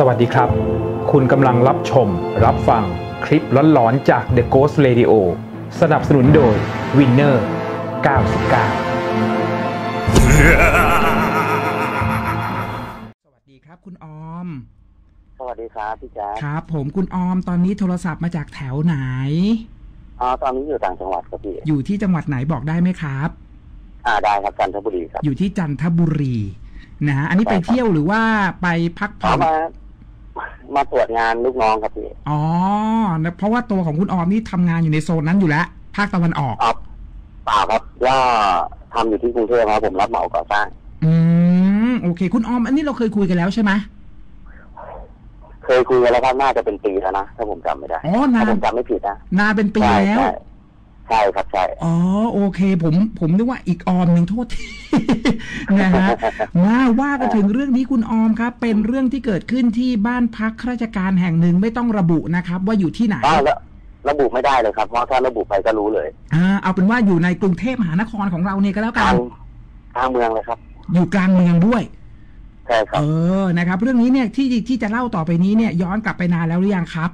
สวัสดีครับ คุณกำลังรับชม รับฟังคลิปร้อนๆจาก The Ghost Radio สนับสนุนโดย Winner 99 สวัสดีครับคุณออม สวัสดีครับพี่แจ๊คครับ ผมคุณออมตอนนี้โทรศัพท์มาจากแถวไหนอ๋อตอนนี้อยู่ต่างจังหวัดครับพี่ อยู่ที่จังหวัดไหนบอกได้ไหมครับ อ่าได้ครับจันทบุรีครับ อยู่ที่จันทบุรีนะฮะอันนี้ไปใช่ครับเที่ยวหรือว่าไปพักอ๋ผ่ออนมา มาตรวจงานลูกน้องครับพี่อ๋อนะเพราะว่าตัวของคุณออมนี่ทำงานอยู่ในโซนนั้นอยู่แล้วภาคตะวันออกอ๋อเปล่าครับก็ทำอยู่ที่กรุงเทพครับผมรับเหมาก่อสร้าง อืมโอเค คุณออม อันนี้เราเคยคุยกันแล้วใช่ไหมเคยคุยกันแล้วครับน่าจะเป็นปีแล้วนะถ้าผมจำไม่ได้อ๋อนาถ้านผมจำไม่ผิดนะนานเป็นปีใช่แล้ว ใช่ใช่ครับใช่อ๋อโอเค ผมผมนึกว่าอีกออมหนึ่งโทษทีนะฮะมาว่ากันถึงเรื่องนี้คุณออมครับ เป็นเรื่องที่เกิดขึ้นที่บ้านพักข้าราชการแห่งหนึ่งไม่ต้องระบุนะครับ ว่าอยู่ที่ไหนอ๋อแล้วระบุไม่ได้เลยครับเพราะถ้าระบุไปก็รู้เลยอ่าเอาเป็นว่าอยู่ในกรุงเทพมหานครของเราเนี่ยก็แล้วกัทานงทางเมืองเลยครับ อยู่กลางเมืองด้วยใช่ครัเอบอนะครับ เรื่องนี้เนี่ยที่ที่จะเล่าต่อไปนี้เนี่ย ย้อนกลับไปนานแล้วหรือยังครับ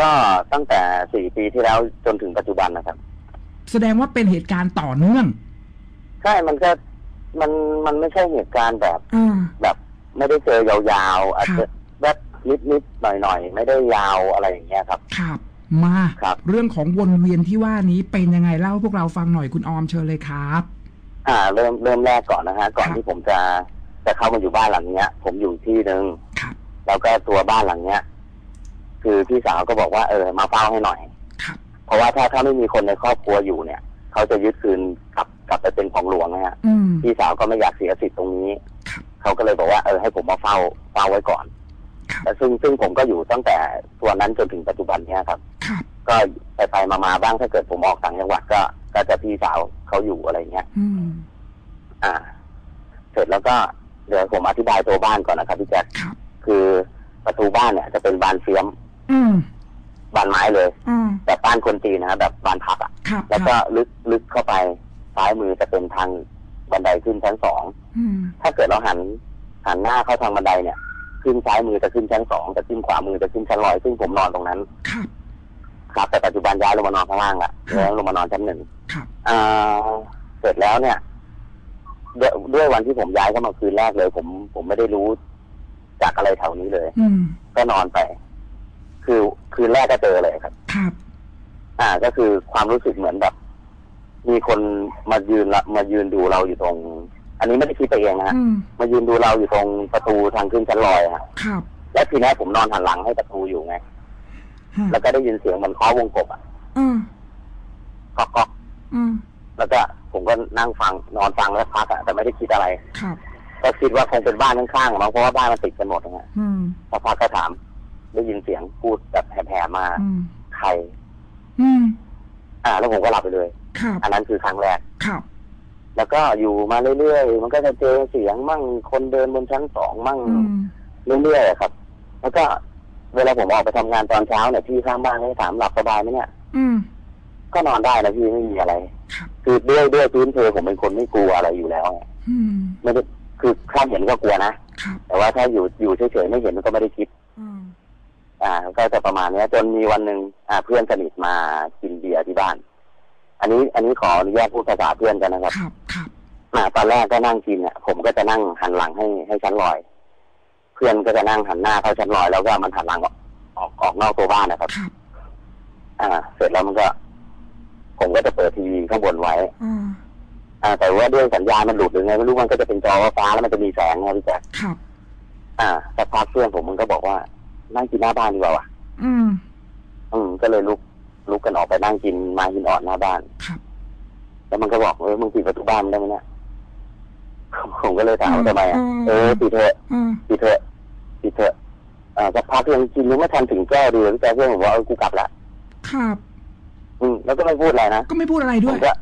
ก็ตั้งแต่สี่ปีที่แล้วจนถึงปัจจุบันนะครับ แสดงว่าเป็นเหตุการณ์ต่อเนื่อง ใช่มันก็มันมันไม่ใช่เหตุการณ์แบบอ่าแบบไม่ได้เจอยาวๆอาจครัจะบแบบนิดๆหน่อยๆไม่ได้ยาวอะไรอย่างเงี้ยครับ ครับ มา ครับ เรื่องของวนเวียนที่ว่านี้เป็นยังไงเล่าให้พวกเราฟังหน่อยคุณออมเชิญเลยครับ อ่า เริ่มเริ่มแรกก่อนนะฮะก่อนครับ ที่ผมจะจะเข้ามาอยู่บ้านหลังเนี้ย ผมอยู่ที่หนึ่งครับ แล้วก็ตัวบ้านหลังเนี้ย คือพี่สาวก็บอกว่าเออมาเฝ้าให้หน่อยครับเพราะว่าถ้าถ้าไม่มีคนในครอบครัวอยู่เนี่ย เขาจะยึดคืนกลับกลับไปเป็นของหลวงนะฮะอืมพี่สาวก็ไม่อยากเสียสิทธิ์ตรงนี้ครับเขาก็เลยบอกว่าเออให้ผมมาเฝ้าเฝ้าไว้ก่อนครับแต่ซึ่งซึ่งผมก็อยู่ตั้งแต่ตัวนั้นจนถึงปัจจุบันเนี้ยครับครับ ก็ไปไปมามาบ้างถ้าเกิดผมออกต่างจังหวัดก็ก็จะพี่สาวเขาอยู่อะไรเงี้ยอืมอ่า เสร็จแล้วก็เดี๋ยวผมอธิบายตัวบ้านก่อนนะครับพี่แจ๊คครับคือประตูบ้านเนี่ยจะเป็นบานเฟียม อืมบานไม้เลยอืมแบบบ้านคนจีนนะครับแบบบานพับอะครับแล้วก็ลึกลึกเข้าไปซ้ายมือจะเป็นทางบันไดขึ้นชั้นสองอืมถ้าเกิดเราหันหันหน้าเข้าทางบันไดเนี่ย ขึ้นซ้ายมือจะขึ้นชั้นสองแต่ขึ้นขวามือจะขึ้นชั้นลอยซึ่งผมนอนตรงนั้นครับครับแต่ปัจจุบันย้ายลงมานอนข้างล่างละย้ายลงมานอนชั้นหนึ่งครับอ่าเสร็จแล้วเนี่ยด้วยด้วยวันที่ผมย้ายเข้ามาคืนแรกเลย ผมผมไม่ได้รู้จากอะไรแถวนี้เลยอืมก็นอนไป คือคืนแรกก็เจอเลยครับ ครับ อ่าก็คือความรู้สึกเหมือนแบบ มีคนมายืนละมายืนดูเราอยู่ตรง อันนี้ไม่ได้คิดไปเองนะฮะอืมมายืนดูเราอยู่ตรงประตูทางขึ้นชั้นลอยฮะครับและทีนี้ผมนอนหันหลังให้ประตูอยู่ไง ฮะแล้วก็ได้ยินเสียงเหมันเคาะวงกบอะอืมก๊อกก๊อกอืมแล้วก็ผมก็นั่งฟังนอนฟังแล้วพักอะแต่ไม่ได้คิดอะไร ครับ ก็คิดว่าคงเป็นบ้านข้างๆมั้งเพราะว่าบ้านมันติดกันหมดนะฮะอืม สักพักก็ถาม ได้ยินเสียงพูดแบบแผ่ๆมาอืมใคร อืมอ่า แล้วผมก็หลับไปเลย ครับอันนั้นคือครั้งแรก ครับแล้วก็อยู่มาเรื่อยๆ มันก็จะเจอเสียงมั่งคนเดินบนชั้นสองมั่งอืมเรื่อยๆอะครับ แล้วก็เวลาผมออกไปทำงานตอนเช้าเนี่ยพี่ข้างบ้านให้ถามหลับสบายไหมเนี่ย อืม ก็นอนได้นะพี่ไม่มีอะไร ครับ คือด้วยด้วยพื้นเพผมเป็นคนไม่กลัวอะไรอยู่แล้วไงอืมไม่ได้คือถ้าเห็นก็กลัวนะ ครับแต่ว่าถ้าอยู่อยู่เฉยๆไม่เห็นมันก็ไม่ได้คิด อืม อ่า ก็จะประมาณเนี้ย จนมีวันหนึ่งอ่า เพื่อนสนิทมากินเบียร์ที่บ้าน อันนี้อันนี้ขออนุญาตพูดภาษาเพื่อนกันนะครับครับครับอ่าตอนแรกก็นั่งกินเนี่ยผมก็จะนั่งหันหลังให้ให้ชั้นลอย เพื่อนก็จะนั่งหันหน้าเข้าชั้นลอยแล้วก็มันหันหลังออกออกออกนอกตัวบ้านนะครับ ครับอ่า เสร็จแล้วมันก็ ผมก็จะเปิดทีวีข้างบนไว้อืมอ่า แต่ว่าด้วยสัญญาณมันหลุดหรือไงไม่รู้มันก็จะเป็นจอฟ้าแล้วมันจะมีแสงนะพี่แจ๊คครับ อ่าสักพักเพื่อนผมมันก็บอกว่า นั่งกินหน้าบ้านดีกว่าวะอืม อืมก็เลยลุกลุกกันออกไปนั่งกินมาหินอ่อนหน้าบ้าน ครับ แล้วมันก็บอกเออมึงปิดประตูบ้านได้ไหมเนี่ย ผมก็เลยถามว่าทำไมอะ เออปิดเถอะอืมปิดเถอะปิดเถอะอ่าสักพักยังกินยังไม่ทันถึงแก้วดีเลยพี่แจ๊คเพื่อนผมว่าเออกูกลับละ ครับ อืมแล้วก็ไม่พูดอะไรนะ ก็ไม่พูดอะไรผด้วมยก็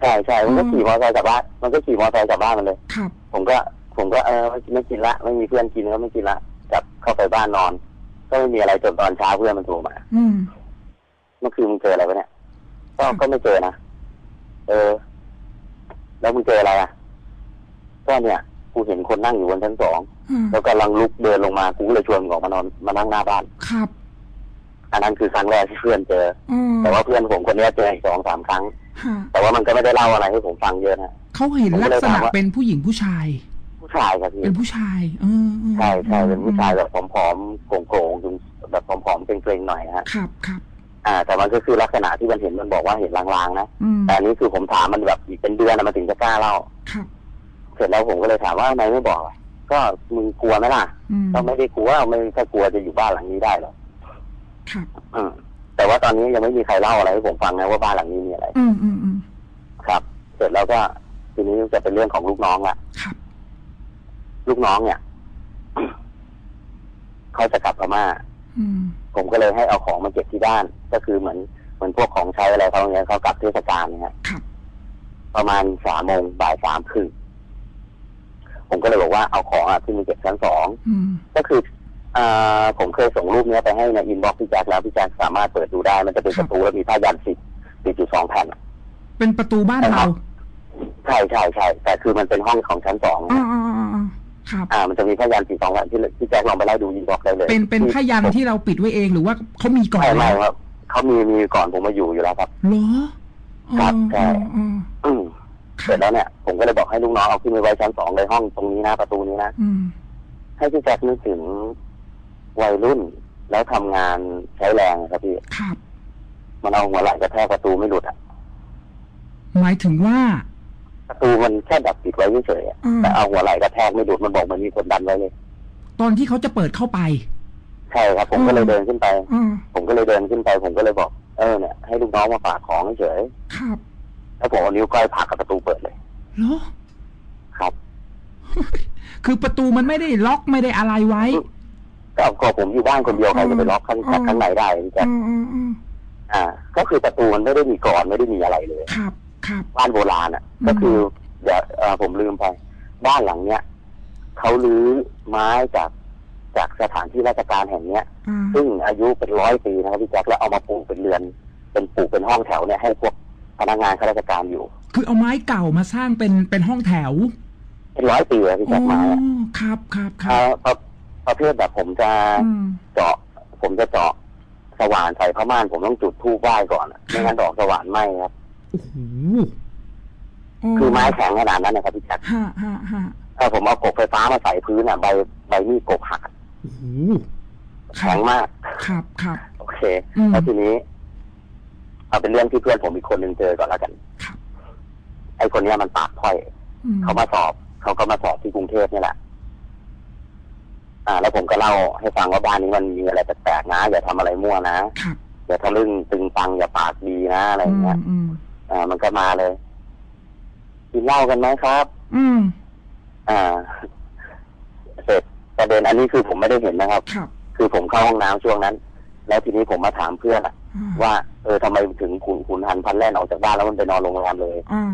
ใช่ใช่มันก็อืมขี่มอเตอร์ไซค์กลับบ้าน มันก็ขี่มอเตอร์ไซค์กลับบ้านมันเลย ครับ ผมก็ ผมก็เออไม่ไม่กินละ ไม่มีเพื่อนกินก็ไม่กินละกลับเข้าไปบ้านนอน ก็ไม่มีอะไรจนตอนเช้าเพื่อนมันโทรมาอืมเมื่อคืนมึงเจออะไรวะเนี่ย ก็ก็ไม่เจอนะเออ แล้วมึงเจออะไรอะก็เนี่ย กูเห็นคนนั่งอยู่บนชั้นสองอ่าแล้วกำลังลุกเดินลงมากูก็เลยชวนมึงออกมานอนมานั่งหน้าบ้าน ครับอันนั้นคือครั้งแรกที่เพื่อนเจออ๋อแต่ว่าเพื่อนผมคนเนี้ยเจออีกสองสามครั้ง ฮะแต่ว่ามันก็ไม่ได้เล่าอะไรให้ผมฟังเยอะนะ เขาเห็นผมก็ลักเลยษถาณะมว่าเป็นผู้หญิงผู้ชาย ผู้ชายครับพี่เป็นผู้ชายเออเออใช่ใช่เป็นผู้ชายอืมแบบผอมๆโกงๆจุงแบบผอมๆเกรงๆหน่อยนะฮะครับครับอ่า แต่มันก็คือลักษณะที่มันเห็นมันบอกว่าเห็นลางๆนะอืมแต่อันนี้คือผมถามมันแบบอีกเป็นเดือนนะมันถึงจะกล้าเล่าครับเสร็จแล้วผมก็เลยถามว่าทำไมไม่บอกล่ะก็มึงกลัวไหมล่ะอืมก็ไม่ได้กลัวไม่ถ้ากลัวจะอยู่บ้านหลังนี้ได้หรอกครับอืมแต่ว่าตอนนี้ยังไม่มีใครเล่าอะไรให้ผมฟังนะว่าบ้านหลังนี้มีอะไร อืมอืมอืมครับ เสร็จแล้วก็ทีนี้จะเป็นเรื่องของลูกน้องละครับ ลูกน้องเนี่ยเขาจะกลับพม่าอืมผมก็เลยให้เอาของมาเก็บที่บ้าน ก็คือเหมือนเหมือนพวกของใช้อะไรเขาเนี้ยเขากลับเทศกาลเนี่ยฮะครับประมาณสามโมงบ่ายสามครึ่งผมก็เลยบอกว่าเอาของอะที่มันเก็บชั้นสองอืมก็คืออ่าผมเคยส่งรูปเนี้ยไปให้ในอินบ็อกซ์พี่แจ็คแล้วพี่แจ็คสามารถเปิดดูได้ มันจะเป็นครัปบระตูแล้วมีผ้ายันสิบติดอยู่สองแผ่นอะเป็นประตูบ้านเราใช่ใช่ใช่แต่คือมันเป็นห้องของชั้นสอง อ๋อนะอ๋ออ๋ออ๋อครับอ่ามันจะมีผ้ายันต์สิบสองแผ่นที่พี่แจ็คลองไปไล่ดู inbox ได้เลย เป็นเป็นผ้ายันต์ที่เราปิดไว้เองหรือว่าเขามีก่อนไม่ไม่แล้วครับเขามีมีก่อนผมมาอยู่อยู่แล้วครับเหรออ๋อครับใช่อ๋ออ๋ออืมคเสร็จแล้วเนี่ยผมก็เลยบอกให้ลูกน้องเอาขึ้นไปไว้ชั้นสองเลยห้องตรงนี้นะประตูนี้นะอืมให้พี่แจ็คนึกถึงวัยรุ่นแล้วทำงานใช้แรงครับพี่ครับมันเอาหัวไหล่กระแทกประตูไม่หลุดอะหมายถึงว่า ประตูมันแค่ดับปิดไว้เฉยๆอะอืมแต่เอาหัวไหล่กระแทกไม่หลุดมันบอกมันมีคนดันไว้เลย ตอนที่เขาจะเปิดเข้าไป ใช่ครับ ผมก็เลยเดินขึ้นไปอ๋อผมก็เลยเดินขึ้นไป ผมก็เลยบอก เออเนี่ยให้ลูกน้องมาฝากของเฉยครับๆแล้วผมเอานิ้วก้อยผลักกับประตูเปิดเลย เหรอ ครับ คือประตูมันไม่ได้ล็อกไม่ได้อะไรไว้ ก็ก็ผมอยู่บ้านคนเดียวใครจะไปล็อกข้างอืมข้างในได้พี่แจ็คอ๋ออ๋ออ๋ออ่า ก็คือประตูมันไม่ได้มีกรอนไม่ได้มีอะไรเลย ครับ ครับบ้านโบราณอะอืมก็คือเดี๋ยวเอ่อผมลืมไป บ้านหลังเนี้ยเขาลื้อไม้จากจากสถานที่ราชการแห่งเนี้ยอ่าซึ่งอายุเป็นร้อยปีนะครับพี่แจ็คแล้วเอามาปลูกเป็นเรือน เป็นปลูกเป็นห้องแถวเนี่ยให้พวกพนักงานข้าราชการอยู่ คือเอาไม้เก่ามาสร้างเป็นเป็นห้องแถวเป็นร้อยปีเลยพี่อ๋แจ็คไม้อะอครับครับครัเอ่บอประประเภทแบบผมจะอืม เจาะ ผมจะเจาะสว่านใส่ผ้าม่านผมต้องจุดธูปไหว้ก่อนอะไม่งั้นดอกสว่านไหมครับ โอ้โหคือไม้แข็งขนาดนั้นนะครับพี่แจ็คฮะฮะฮะถ้าผมเอากบไฟฟ้ามาใส่พื้นอะใบใบมีดกบหักอะโอ้โหแข็งมาก ครับครับโอเคอืมแล้วทีนี้ เอาเป็นเรื่องที่เพื่อนผมอีกคนหนึ่งเจอก่อนแล้วกันครับไอ้คนเนี้ยมันปากถ้อยอืมเขามาสอบ เขาก็มาสอบที่กรุงเทพนี่แหละ อ่า แล้วผมก็เล่าให้ฟังว่าบ้านนี้มันมีอะไรแปลกๆนะ อย่าทำอะไรมั่วนะครับอย่าทะลึ่งตึงตังอย่าปากดีนะอะไรอย่างเงี้ยม อืมอ่า มันก็มาเลยกินเหล้ากันไหมครับ อืม อ่า เสร็จประเด็นอันนี้คือผมไม่ได้เห็นนะครับ ครับ คือผมเข้าห้องน้ำช่วงนั้น แล้วทีนี้ผมมาถามเพื่อนอะอ่าว่าเออทำไมถึงขุนขุนหันพันแล่นออกจากบ้านแล้วมันไปนอนโรงแรมเลยอ่า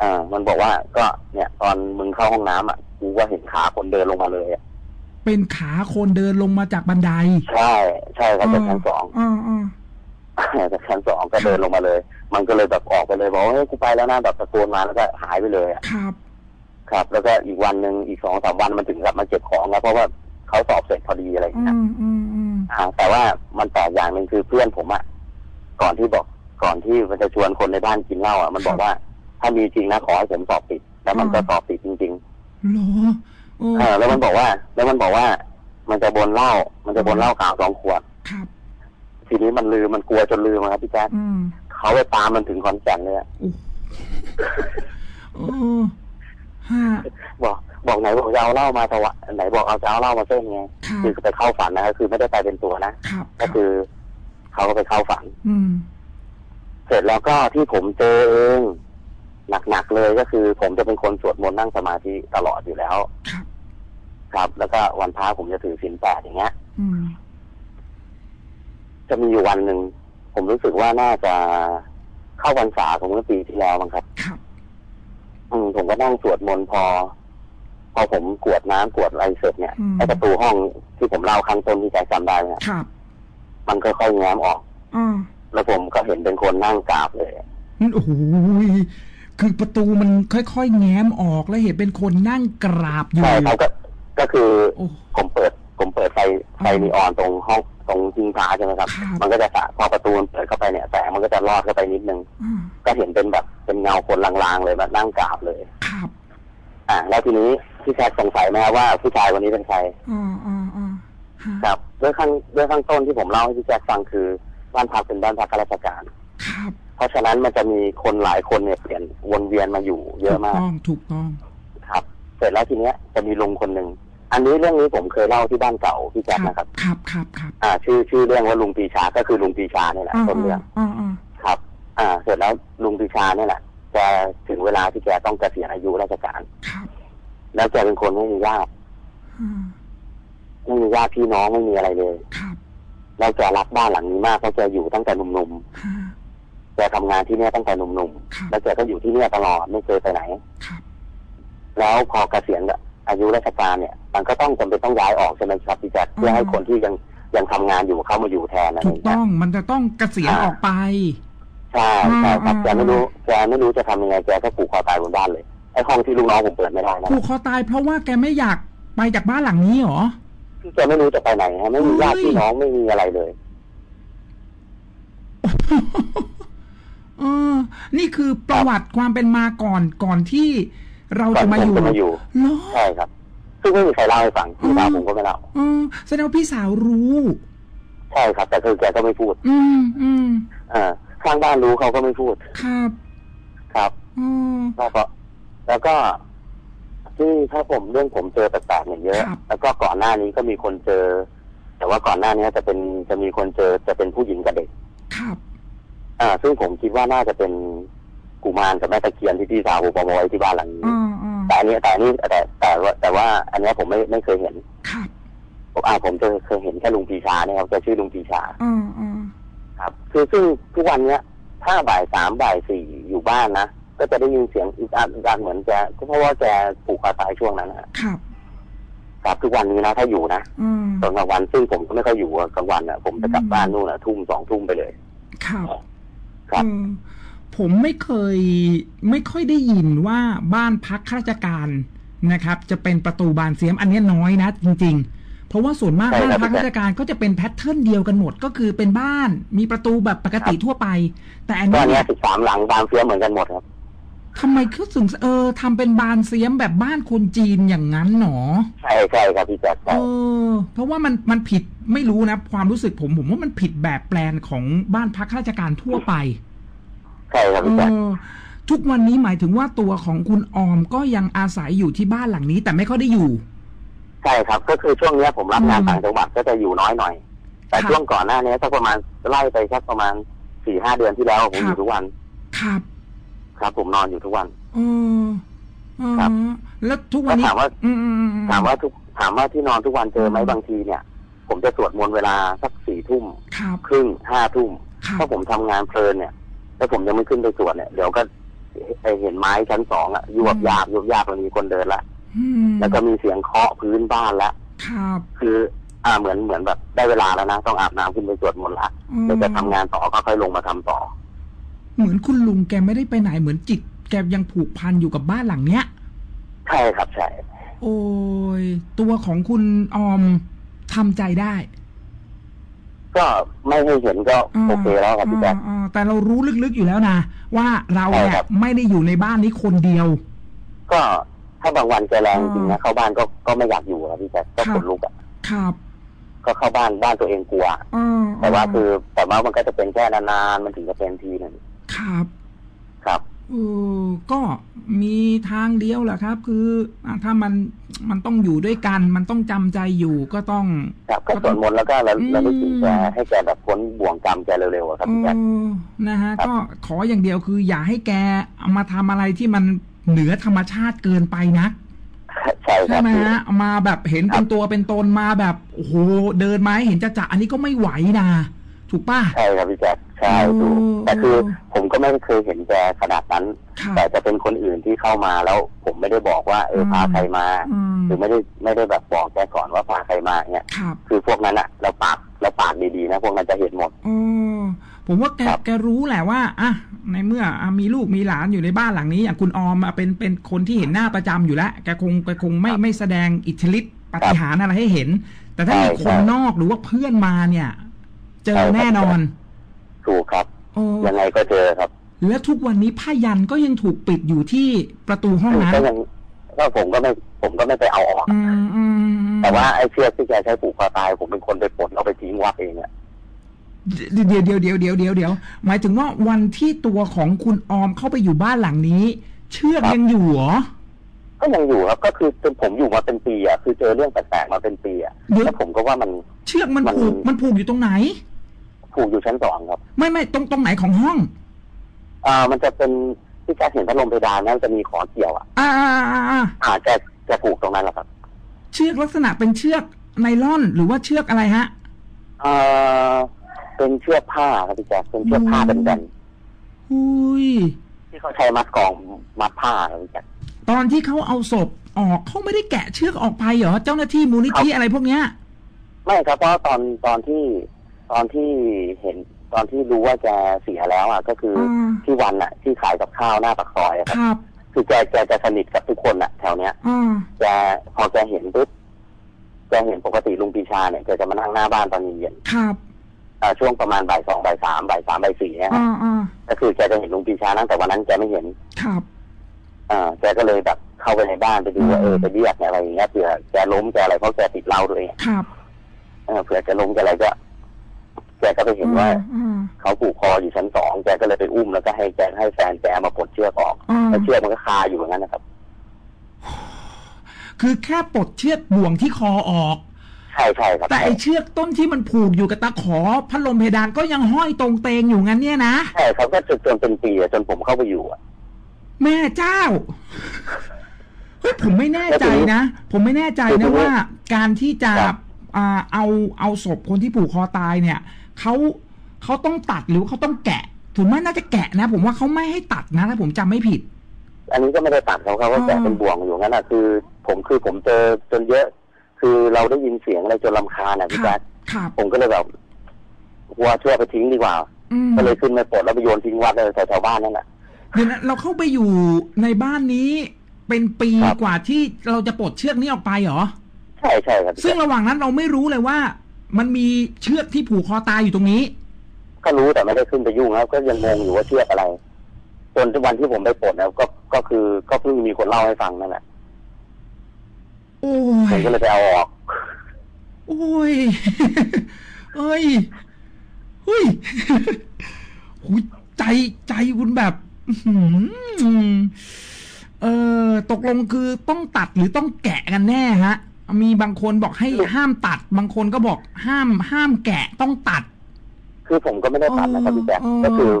อ่า มันบอกว่าก็เนี่ย ตอนมึงเข้าห้องน้ำอะกูก็เห็นขาคนเดินลงมาเลยอะเป็นขาคนเดินลงมาจากบันไดใช่ ใช่ครับจากชั้นสอง อ่าอ่าจาก ชั้นสองก็เดินลงมาเลย มันก็เลยแบบออกไปเลยบอกว่าเฮ้ยกูไปแล้วนะแบบตะโกนมาแล้วก็หายไปเลยอะครับ ครับ แล้วก็อีกวันหนึ่งอีกสองสามวันมันถึงกลับมาเก็บของแล้วเพราะว่าเขาสอบเสร็จพอดีอะไรอย่างอืเงี้ยมอืมอืมอ่า แต่ว่ามันแปลกอย่างหนึ่งคือเพื่อนผมอะก่อนที่บอกก่อนที่มันจะชวนคนในบ้านกินเหล้าอะมันบอกว่า ถ้ามีจริงนะขอให้ผมสอบติด แล้วมันก็สอบติดจริงเหรอโอ้ๆเออแล้วมันบอกว่า แล้วมันบอกว่า มันจะบนเหล้ามันจะบนเหล้ากาวสองขวดครับ ทีนี้มันลืมมันกลัวจนลืมอะครับพี่แจ๊คอืมเขาไปตามมันถึงขอนแก่นเลยอะโอ้ฮะบอกบอกไหนบอกจะเอาเหล้ามาถวะไหนบอกเอาจะเอาเหล้ามาเส้นไงครับคือไปเข้าฝันนะคือไม่ได้ไปเป็นตัวนะ ครับคก็รับคือ เขาก็ไปเข้าฝัน อืม เสร็จแล้วก็ที่ผมเจอเองหนักๆเลยก็คือ ผมจะเป็นคนสวดมนต์นั่งสมาธิตลอดอยู่แล้ว ครับ ครับ แล้วก็วันพระผมจะถือศีลแปดอย่างเงี้ย อืม จะมีอยู่วันหนึ่ง ผมรู้สึกว่าน่าจะเข้าพรรษาของเมื่อปีที่แล้วมั้งครับ ครับ อืมผมก็นั่งสวดมนต์พอ พอผมกรวดน้ำกรวดอะไรเสร็จเนี่ยอืม ไอประตูห้องที่ผมเล่าครั้งต้นที่ใจจำได้เนี่ยครับมันค่อยๆแง้มออก อ่าแล้วผมก็เห็นเป็นคนนั่งกราบเลยโอ้โหคือประตูมันค่อยๆ แง้มออกแล้วเห็นเป็นคนนั่งกราบอยู่ ใช่ครับก็ก็คือโอ้ ผมเปิด ผมเปิดไฟไฟอืมนีออนตรงห้องตรงทิงฟ้าใช่ไหมครับครับมันก็จะสะพอประตูมันเปิดเข้าไปเนี่ยแสงมันก็จะลอดเข้าไปนิดนึงอ่าก็เห็นเป็นแบบเป็นเงาคนลางๆเลยแบบนั่งกราบเลย ครับอ่าแล้วทีนี้พี่แจ็คสงสัยไหมครับว่าผู้ชายคนนี้เป็นใครอ่าอ่าอ่าฮะครับด้วยข้างด้วยข้างต้นที่ผมเล่าให้พี่แจ็คฟังคือบ้านพักเป็นบ้านพักข้าราชการ ครับเพราะฉะนั้นมันจะมีคนหลายคนเนี่ยเปลี่ยนวนเวียนมาอยู่เยอะมากถูกต้องถูกต้อง ครับ เสร็จแล้วทีเนี้ยจะมีลุงคนหนึ่ง อันนี้เรื่องนี้ผมเคยเล่าที่บ้านเก่าพี่แจ็คนะครับ ครับครับครับอ่า ชื่อชื่อเรื่องว่าลุงปรีชาก็คือลุงปรีชาเนี่ยแหละอ่าต้นเรื่องอ่าอ่าครับ อ่า เสร็จแล้วลุงปรีชาเนี่ยแหละแกถึงเวลาที่แกต้องเกษียณอายุราชการครับแล้วแกเป็นคนไม่มีญาติอ่าไม่มีญาติพี่น้องไม่มีอะไรเลยครับแล้วแกรักบ้านหลังนี้มากเพราะแกอยู่ตั้งแต่หนุ่มฮะๆแกทำงานที่เนี่ยตั้งแต่หนุ่มครับๆแล้วแกก็อยู่ที่เนี่ยตลอดไม่เคยไปไหนครับแล้วพอเกษียณ อายุราชการเนี่ย มันก็ต้องจำเป็นต้องย้ายออกใช่ไหมครับพี่แจ๊คเพื่อให้คนที่ยังยังทำงานอยู่เข้ามาอยู่แทนอะไรอถูกย่างเงี้ต้ยองมันจะต้องเกษียณออกไป ใช่ใช่ครับอืมแกไม่รู้แกไม่รู้จะทำยังไงแกก็ผูกคอตายบนบ้านเลยไอ้ห้องที่ลูกน้องผมเปิดไม่ได้นะผูกคอตายเพราะว่าแกไม่อยากไปจากบ้านหลังนี้เหรอ คือแกไม่รู้จะไปไหนฮะไม่มีญาติเฮ้ยพี่น้องไม่มีอะไรเลย เออ นี่คือประวัติความเป็นมาก่อนก่อนที่ เราก่อนจะมาผอมยู่จะมาอยู่เหรอใช่ครับ ซึ่งไม่มีใครเล่าให้ฟังพี่สาวอืมผมก็ไม่เล่าเออแสดงว่าพี่สาวรู้ใช่ครับ แต่คือแกก็ไม่พูด อืมอืมอ่าข้างบ้านรู้เขาก็ไม่พูด ครับ ครับอืมแล้วก็ แล้วก็ที่ถ้าผมเรื่องผมเจอแปลกๆเนี่ยเยอะครับแล้วก็ก่อนหน้านี้ก็มีคนเจอ แต่ว่าก่อนหน้านี้จะเป็นจะมีคนเจอจะเป็นผู้หญิงกับเด็ก ครับ อ่า ซึ่งผมคิดว่าน่าจะเป็น กุมารกับแม่ตะเคียนที่พี่สาวผมเอามาไว้ที่บ้านหลังนี้อ่าอ่าแต่อันนี้แต่อันนี้แต่แต่ว่าแต่ว่าอันเนี้ยผมไม่ไม่เคยเห็นครับผมอ่าผมจะเคยเห็นแค่ลุงปีชาเนี่ยครับแกชื่อลุงปีชาอ่าอ่าครับ คือซึ่งทุกวันเนี้ยถ้าบ่ายสามบ่ายสี่อยู่บ้านนะก็จะได้ยินเสียงอึกอักอึกอักเหมือนแกก็เพราะว่าแกผูกคอตายช่วงนั้นนะครับครับทุกวันนี้นะถ้าอยู่นะอืมตอนกลางวันซึ่งผมก็ไม่ค่อยอยู่อะกลางวันอะผมจะกลับอืมบ้านนู่นอะทุ่มสองทุ่มไปเลยครับครับเออ ผมไม่เคยไม่ค่อยได้ยินว่าบ้านพักข้าราชการนะครับ จะเป็นประตูบานเฟี้ยมอันเนี้ยน้อยนะจริง ๆ เพราะว่าส่วนมากใช่บ้านพักข้าราชการก็จะเป็น pattern เดียวกันหมด ก็คือเป็นบ้านมีประตูแบบปกติทั่วไป แต่อันก็นี้อันเนี่เนี้ยยสิบสามหลังบานเฟี้ยมเหมือนกันหมดครับทำไมเขาถึงเออทำเป็นบานเสียมแบบบ้านคนจีนอย่างนั้นหนอใช่ใช่ครับพี่แจ๊คเออเพราะว่ามันมันผิดไม่รู้นะ ความรู้สึกผมผมว่ามันผิดแบบแปลนของบ้านพักข้าราชการทั่วไป ใช่ครับเอพี่แจ๊คอทุกวันนี้หมายถึงว่าตัวของคุณออมก็ยังอาศัยอยู่ที่บ้านหลังนี้ แต่ไม่ค่อยได้อยู่ ใช่ครับ ก็คือช่วงเนี้ยผมรับงานอืมต่างจังหวัดก็จะอยู่น้อยหน่อย แต่ครับช่วงก่อนหน้านี้สักประมาณไล่ไปสักประมาณสี่ห้าเดือนที่แล้วผมอครับยู่ทุกวันครับครับ ผมนอนอยู่ทุกวัน เออเออครับ แล้วทุกวันนี้แล้วถามว่าอืมอืมอืมถามว่าทุกถามว่าที่นอนทุกวันเจอไหมอืมบางทีเนี่ย ผมจะสวดมนต์เวลาสักสี่ทุ่มครับครึ่งห้าทุ่มครับถ้าผมทำงานเพลินเนี่ย ถ้าผมยังไม่ขึ้นไปสวดเนี่ยเดี๋ยวก็ไปเห็นไม้ชั้นสองอะยวบยาบยวบยาบมันมีคนเดินละอืมแล้วก็มีเสียงเคาะพื้นบ้านละครับคือ อ่าเหมือนเหมือนแบบได้เวลาแล้วนะต้องอาบน้ำขึ้นไปสวดมนต์ละเดี๋ยวจะทำงานต่อก็ค่อยลงมาทำต่อ เหมือนคุณลุงแกไม่ได้ไปไหนเหมือนจิต แกยังผูกพันอยู่กับบ้านหลังเนี้ยใช่ครับใช่โอ้ยตัวของคุณออมทำใจได้ ก็ไม่ให้เห็นก็โอเคแล้วครับพี่แจ๊คอ่าอ่าแต่เรารู้ลึกๆอยู่แล้วนะ ว่าเราเนี่ใช่ยครับ ไม่ได้อยู่ในบ้านนี้คนเดียว ก็ถ้าบางวันใจแรงจริงอ่านะเข้าบ้านก็ก็ไม่อยากอยู่ครับพี่แจ๊คก็ครัขบนลุกอะครับก็เข้าบ้านบ้านตัวเองกลัว อ่าแต่ว่าคือแต่ว่ามันก็จะเป็นแค่นานๆมันถึงจะเป็นทีหนึ่งครับ ครับเออก็มีทางเดียวแหละครับ คืออะถ้ามันมันต้องอยู่ด้วยกัน มันต้องจำใจอยู่ก็ต้องครับก็สวดมนต์แล้วก็ระอืมระลึกถึงแกให้แกแบบพ้นบ่วงกรรมแกเร็วๆอะครับเอพี่แจ๊คอนะฮะครับก็ขออย่างเดียวคือ อย่าให้แกเอามาทำอะไรที่มันเหนือธรรมชาติเกินไปนะใช่คใช่รับไหมพี่ฮะมาแบบเห็นครัเป็บนตัวเป็นตนมาแบบโอ้โหเดินมาให้เห็นจะจะอันนี้ก็ไม่ไหวนะ ถูกป่ะใช่ครับพี่แจ๊คใช่โอ้ถูกแต่คือผมก็ไม่เคยเห็นแกขนาดนั้นค่ะแต่จะเป็นคนอื่นที่เข้ามาแล้ว ผมไม่ได้บอกว่าเอออืมพาใครมาอืมหรือไม่ได้ไม่ได้แบบบอกแกก่อนว่าพาใครมาเนี่ยครับคือพวกนั้นอะเราปากเราปากดีๆนะพวกนั้นจะเห็นหมดเออผมว่าแกครับแกรู้แหละว่าอะในเมื่ออะมีลูกมีหลานอยู่ในบ้านหลังนี้อย่างคุณออมอะเป็นเป็นคนที่เห็นหน้าประจำอยู่แล้วแกคงแกคงไม่ไม่แสดงอิทธิฤทธิปาฏิหาริย์อะไรให้เห็น แต่ถ้ามีคนนอกหรือว่าเพื่อนมาเนี่ย เจอแน่นอน ถูกครับโอ้ยังไงก็เจอครับ แล้วทุกวันนี้ผ้ายันก็ยังถูกปิดอยู่ที่ประตูห้องนั้นก็ยังก็ผมก็ไม่ผมก็ไม่ไปเอาออกอืมอืมอืมแต่ว่าไอ้เชือกที่แกใช้ผูกคอตาย ผมเป็นคนไปปลดเอาไปทิ้งวัดเองอะเดี๋ยวเดี๋ยวเดี๋ยวเดี๋ยวเดี๋ยวเดี๋ยวหมายถึงว่าวันที่ตัวของคุณออมเข้าไปอยู่บ้านหลังนี้ เชือกยังอยู่เหรอก็ยังอยู่ครับก็คือจนผมอยู่มาเป็นปีอะคือเจอเรื่องแปลกๆมาเป็นปีอะเดี๋ยวแล้วผมก็ว่ามัน เชือกมันมันผูกมันผูกอยู่ตรงไหน ผูกอยู่ชั้นสองครับ ไม่ไม่ตรงตรงไหนของห้อง อ่า มันจะเป็นที่แกเห็นพัดลมเพดานนั้นจะมีขอเกี่ยวอะอ่าอ่าอ่าอ่าอ่าแกแกผูกตรงนั้นแหละครับ เชือกลักษณะเป็นเชือกไนล่อนหรือว่าเชือกอะไรฮะ เอ่อ เป็นเชือกผ้าครับพี่แจ๊คเป็นเชือกผ้าอืมแบนอุ้ยๆที่เขาใช้มัดกองมัดผ้าครับพี่แจ๊ค ตอนที่เขาเอาศพออกเขาไม่ได้แกะเชือกออกไปเหรอเจ้าหน้าที่มูลนิธิอะไรพวกเนี้ย ไม่ครับเพราะตอนตอนที่ ตอนที่เห็นตอนที่รู้ว่าแกเสียแล้วอะ ก็คือออ่าที่วันอะ ที่ขายกับข้าวหน้าปากซอยอะคครับ รับ คือแกแกจะสนิทกับทุกคนอะแถวเนี้ยอ่า แกพอแกเห็นปุ๊บแกเห็นปกติลุงปีชาเนี่ยแกจะมานั่งหน้าบ้านตอนเย็นครับ ๆอ่าช่วงประมาณบ่ายสองบ่ายสามบ่ายสามบ่ายสี่เนี่ยอ่าอ่าก็คือแกจะเห็นลุงปีชานั่งแต่วันนั้นแกไม่เห็น ครับ อ่าแกก็เลยแบบเข้าไปในบ้านไปดูว่าอืม เออไปเรียกอะไรอย่างเงี้ยเผื่อแกล้มแกอะไรเพราะแกติดเหล้าด้วยครับ เออเผื่อแกล้มแกอะไรก็แกก็ไปเห็นว่าอ่าเขาผูกคออยู่ชั้นสองแกก็เลยไปอุ้มแล้วก็ให้แกให้แฟนแกมาปลดเชือกออกอ่าแล้วเชือกมันก็คาอยู่อย่างนั้นนะครับ คือแค่ปลดเชือกบ่วงที่คอออกใช่ใช่ครับแต่ไอเชือกต้นที่มันผูกอยู่กับตะขอพัดลมเพดานก็ยังห้อยตรงเตงอยู่งั้นเนี่ยนะใช่ครับก็จนจนเป็นปีอะจนผมเข้าไปอยู่อะแม่เจ้าเฮ้ยผมไม่แน่ใจนะ ผมไม่แน่ใจนะว่า การที่จะอ่าเอาเอาศพคนที่ผูกคอตายเนี่ย เขาเขาต้องตัดหรือเขาต้องแกะถึงแม้น่าจะแกะนะ ผมว่าเขาไม่ให้ตัดนะถ้าผมจำไม่ผิด อันนี้ก็ไม่ได้ตัดเขาเขาก็แกะอ่าเป็นบ่วงอยู่งั้นอะคือ ผมคือผมเจอจนเยอะ คือเราได้ยินเสียงอะไรจนลำคาญอะพี่คแจ๊รับคครับผมก็เลยแบบกลัวเชือกไปทิ้งดีกว่าอืมก็เลยขึ้นไปปลดแล้วไปโยนทิ้งวัดเลยแถวๆบ้านนั่นแหละเดี๋ยวนะเราเข้าไปอยู่ในบ้านนี้เป็นปีครับกว่าที่เราจะปลดเชือกนี้ออกไปเหรอใช่ใช่ครับพี่ซึ่งแจ๊คระหว่างนั้นเราไม่รู้เลยว่า มันมีเชือกที่ผูกคอตายอยู่ตรงนี้ ก็รู้แต่ไม่ได้ขึ้นไปยุ่งครับ ก็ยังงงอยู่ว่าเชือกอะไรจนทุกวันที่ผมไปปลดแล้วก็ก็คือก็เพิ่งมีคนเล่าให้ฟังนั่นแหละโอ้ผมยก็เลยไปเอาออกโอ้ยเอ้ยเฮ้ยหุยใจใจคุณแบบอื้อหือเออตกลงคือต้องตัดหรือต้องแกะกันแน่ฮะ มีบางคนบอกให้ห้ามตัด บางคนก็บอกห้ามห้ามแกะต้องตัด คือผมก็ไม่ได้ตัดนะครับพี่แจ๊คอ๋อก็คือ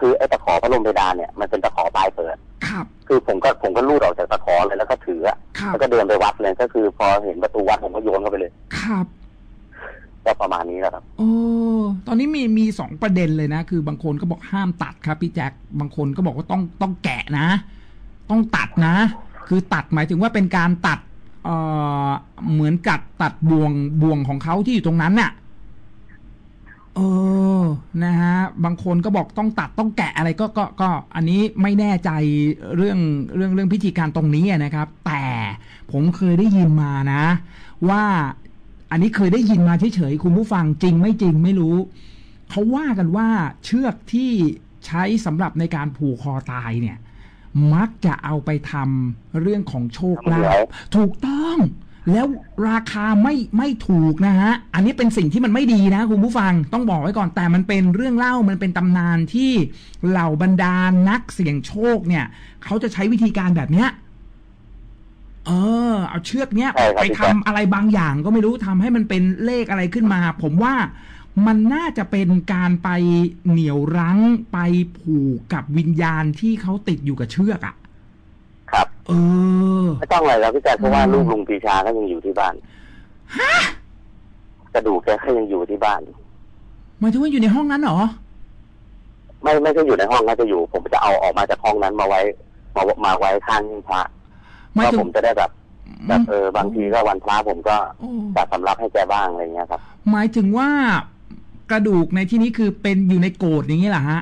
คือไอ้ตะขอพัดลมเพดานเนี่ยมันเป็นตะขอปลายเปิดครับ คือผมก็ผมก็ลูดออกจากตะขอเลยแล้วก็ถืออะครับแล้วก็เดินไปวัดเลยก็คือ พอเห็นประตูวัดผมก็โยนเข้าไปเลย ครับก็ประมาณนี้แหละครับโอ้ตอนนี้มีมีสองประเด็นเลยนะ คือบางคนก็บอกห้ามตัดครับพี่แจ็คบางคนก็บอกว่าต้องต้องแกะนะ ต้องตัดนะ คือตัดหมายถึงว่าเป็นการตัด เออเหมือนกัดตัดบ่วงบ่วงของเขาที่อยู่ตรงนั้นน่ะ เออ นะฮะ บางคนก็บอกต้องตัดต้องแกะอะไรก็ก็ก็ อันนี้ไม่แน่ใจเรื่องเรื่องเรื่องพิธีการตรงนี้นะครับ แต่ผมเคยได้ยินมานะ ว่าอันนี้เคยได้ยินมาเฉยๆคุณผู้ฟังจริงไม่จริงไม่รู้ เขาว่ากันว่าเชือกที่ใช้สำหรับในการผูกคอตายเนี่ย มักจะเอาไปทำเรื่องของโชคลาทำหวภยถูกต้อง แล้วราคาไม่ไม่ถูกนะฮะ อันนี้เป็นสิ่งที่มันไม่ดีนะคุณผู้ฟังต้องบอกไว้ก่อนแต่มันเป็นเรื่องเล่ามันเป็นตำนานที่เหล่าบรรดานักเสี่ยงโชคเนี่ย เขาจะใช้วิธีการแบบเนี้ยเออ เอาเชือกเนี้ยใช่ครับไปพี่ทำแจ๊คอะไรบางอย่างก็ไม่รู้ทำให้มันเป็นเลขอะไรขึ้นมา ผมว่า มันน่าจะเป็นการไปเหนี่ยวรั้งไปผูกกับวิญญาณที่เขาติดอยู่กับเชือกอะ่ะ ครับ เออไม่ต้องเลยครับพี่แจ๊คเพราะว่าอืมลูกลุงปีชาก็ยังอยู่ที่บ้านกระดูกแกก็ยังอยู่ที่บ้านหมายถึงว่าอยู่ในห้องนั้นเหรอไม่ไม่ใช่อยู่ในห้องก็จะอยู่ ผมจะเอาออกมาจากห้องนั้นมาไว้มามาไว้ข้างพระหมายว่าถึงผมจะได้แบบแบบเออบางทีก็วันพระผมก็โอ้จัดสำรับให้แกบ้างอะไรเงี้ยครับ หมายถึงว่า กระดูกในที่นี้คือเป็นอยู่ในโกดอย่างนี้เหรอฮะ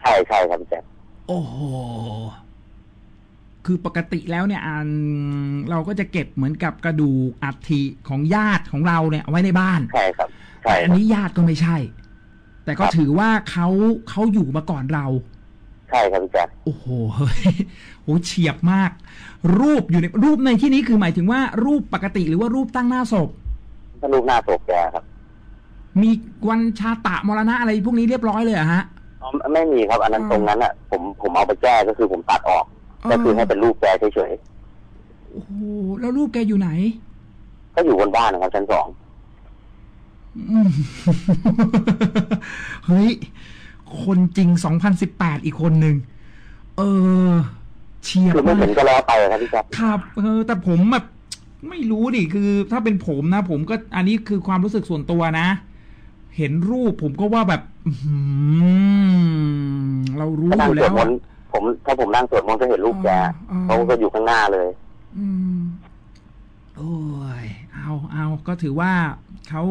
ใช่ใช่ครับพี่แจ๊คโอ้โหคือปกติแล้วเนี่ยอันเราก็จะเก็บเหมือนกับกระดูกอัฐิของญาติของเราเนี่ยเอาไว้ในบ้านใช่ครับแต่ใช่อันนี้ญาติก็ไม่ใช่ แต่ก็ครับถือว่าเขาเขาอยู่มาก่อนเรา ใช่ครับพี่แจ๊คโอ้โหเฮ้ยโหเฉียบมาก รูปอยู่ในรูปในที่นี้คือหมายถึงว่ารูปปกติหรือว่ารูปตั้งหน้าศพถ้ารูปหน้าศพแกครับ มีวันชาตะมรณะอะไรพวกนี้เรียบร้อยเลยเหรอะฮะอ๋อไม่มีครับ อันนั้นอืมตรงนั้นอะ ผมผมเอาไปแก้ก็คือผมตัดออก ก็คือให้เป็นรูปแกเฉยโอ้โหแล้วรูปแกอยู่ไหนๆก็อยู่บนบ้านนะครับชั้นสองอืมเฮ้ย คนจริง2018อีกคนหนึ่ง เออ เชียบคือไม่มาเห็นกก็แล้วไปครับพี่แจ๊คครับ เออ แต่ผมแบบไม่รู้ดิ คือ ถ้าเป็นผมนะ ผมก็อันนี้คือความรู้สึกส่วนตัวนะ เห็นรูปผมก็ว่าแบบอื้อหือเรารู้ถ้าอนั่งยู่สแล้ววดมนต์ผมถ้าผมนั่งสวดมนต์ก็เห็นรูปแกอ่าเขาก็อยู่ข้างหน้าเลย อืมโอ้ยเอาเอาก็ถือว่าเขา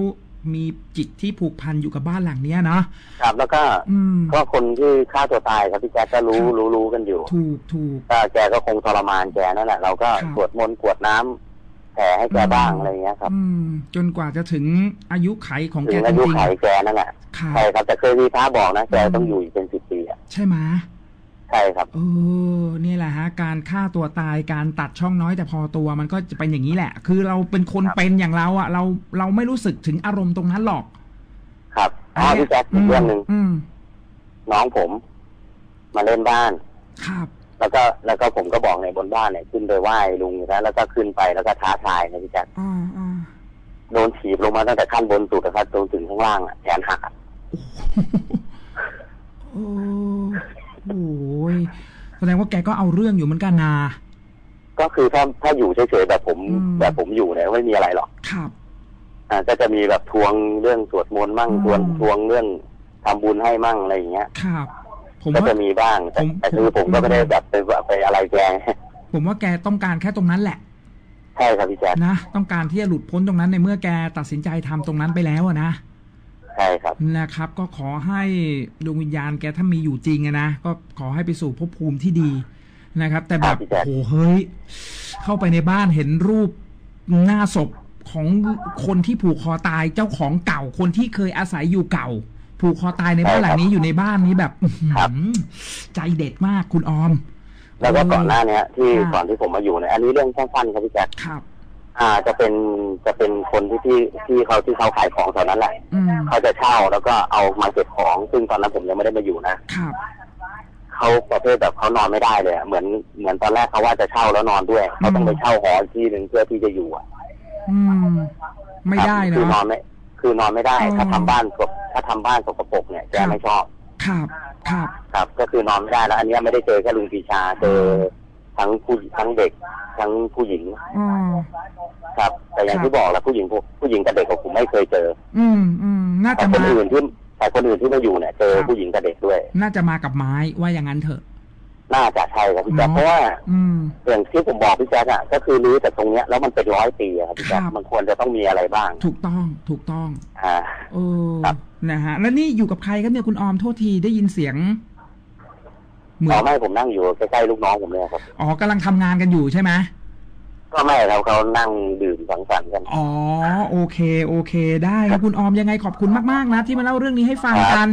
มีจิตที่ผูกพันอยู่กับบ้านหลังเนี้ยเนาะครับแล้วก็อืมก็คนที่ฆ่าตัวตายครับพี่แจ๊คก็รู้ครับรู้รู้กันอยู่ ถูกถูกก็แกก็คงทรมานแกนั่นแหละเราก็ครับสวดมนต์กรวดน้ำ แผ่ให้แกบ้างอืมอะไรอย่างเงี้ยครับ อืม จนกว่าจะถึงอายุไขของถึแกงจอายุริงไขแกนั่นแหละๆค่ะใช่ครับแต่เคยมีพระบอกนะแกอืมต้องอยู่อีกเป็นสิบปีอะใช่ไหมใช่ครับ เออนี่แหละฮะ การฆ่าตัวตายการตัดช่องน้อยแต่พอตัวมันก็จะเป็นอย่างนี้แหละ คือเราเป็นคนครับ เป็นอย่างเราอะเราเราไม่รู้สึกถึงอารมณ์ตรงนั้นหรอกครับอ๋อพี่แจ๊คอีกเรื่องหนึ่งอืมน้องผม มาเล่นบ้าน ครับ แล้วก็แล้วก็ผมก็บอกในบนบ้านเนี่ยขึ้นไปไหว้ลุงอยู่แล้วแล้วก็ขึ้นไปแล้วก็ท้าทายนะพี่แจ๊คอ่าอ่าโดนถีบลงมาตั้งแต่ขั้นบนสุดนะครับจนถึงข้างล่างอะแขนหักอะโอ้โอ้ยแสดงว่าแกก็เอาเรื่องอยู่เหมือนกันนา ก็คือถ้าถ้าอยู่เฉยๆแบบผมอืม แบบผมอยู่เนี่ยไม่มีอะไรหรอก ครับ อ่าก็จะมีแบบทวงเรื่องสวดมนต์มั่งอืม ทวงทวงเรื่องทำบุญให้มั่งอะไรอย่างเงี้ย ครับ ผมก็ว่าจะมีบ้างแต่ผมแต่คือผมก็ไม่ได้แบบไปไปอะไรแกผมว่าแกต้องการแค่ตรงนั้นแหละใช่ครับพี่แจ๊คนะต้องการที่จะหลุดพ้นตรงนั้นในเมื่อแกตัดสินใจทำตรงนั้นไปแล้วอะนะใช่ครับนะครับ ก็ขอให้ดวงวิญญาณแกถ้ามีอยู่จริงอะนะก็ขอให้ไปสู่ภพภูมิที่ดีนะครับ แต่แบบครับพี่แจ๊คโอ้โหเฮ้ย เข้าไปในบ้านเห็นรูปหน้าศพของคนที่ผูกคอตายเจ้าของเก่าคนที่เคยอาศัยอยู่เก่า ผูกคอตายในบ้านหลังนี้อยู่ในบ้านนี้แบบอื้อหือใจเด็ดมากคุณออม แล้วก็ก่อนหน้าเนี้ย ที่ค่ะก่อนที่ผมมาอยู่เนี่ยอันนี้เรื่องสั้นๆครับพี่แจ๊คครับ อ่าจะเป็นจะเป็นคนที่ที่ที่เขาที่เขาขายของแถวนั้นแหละอืมเขาจะเช่าแล้วก็เอามาเก็บของ ซึ่งตอนนั้นผมยังไม่ได้มาอยู่นะครับเขาประเภทแบบเขานอนไม่ได้เลยอะเหมือนเหมือนตอนแรกเขาว่าจะเช่าแล้วนอนด้วยเขาต้องไปเช่าหออีกที่หนึ่งเพื่อที่จะอยู่อะอืมไม่ได้ครับคือนอเนาะนไม่คือนอนไม่ได้อ๋อถ้าทำบ้านสก ถ้าทำบ้านสกปรกเนี่ยแกครับไม่ชอบ ครับ ครับ ครับ ก็คือนอนไม่ได้แล้ว อันเนี้ยไม่ได้เจอแค่ลุงปีชาเจอทั้งผู้ทั้งเด็ก ทั้งผู้หญิงอ๋อครับ แต่อย่างครับที่บอกแหละผู้หญิงผู้หญิงกับเด็กผมไม่เคยเจอ อืม อืม น่าแต่จะคนมา อื่นที่แต่คนอื่นที่มาอยู่เนี่ยเจอครับ ผู้หญิงกับเด็กด้วย น่าจะมากับไม้ว่าอย่างนั้นเถอะ น่าจะใช่ครับพี่แจ๊คเนาะเพราะว่าอืมอย่างที่ผมบอกพี่แจ๊คอะก็คือรื้อแต่ตรงเนี้ยแล้วมันเป็นร้อยปีอะครับพี่แจ๊คครับ มันควรจะต้องมีอะไรบ้างถูกต้องถูกต้อง อ่า เออครับ นะฮะ แล้วนี่อยู่กับใครครับเนี่ยคุณออมโทษทีได้ยินเสียง เหมืต่ออนไม่ผมนั่งอยู่ใกล้ๆลูกน้องผมเลยครับ อ๋อกำลังทำงานกันอยู่ใช่ไหมก็ไม่ครับเขานั่งดื่มสังสรรค์กัน อ๋อ โอเค โอเค ได้ครับคุณออมยังไงขอบคุณมากๆนะที่มาเล่าเรื่องนี้ให้ฟังกัน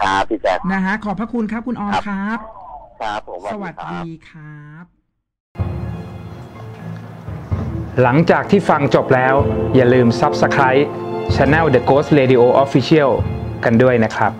ครับพี่แจ๊ค นะฮะขอบพระคุณครับคุณออมครับ ครับ ครับผมสวัสครับดีครับ หลังจากที่ฟังจบแล้ว อย่าลืม Subscribe Channel The Ghost Radio Official กันด้วยนะครับ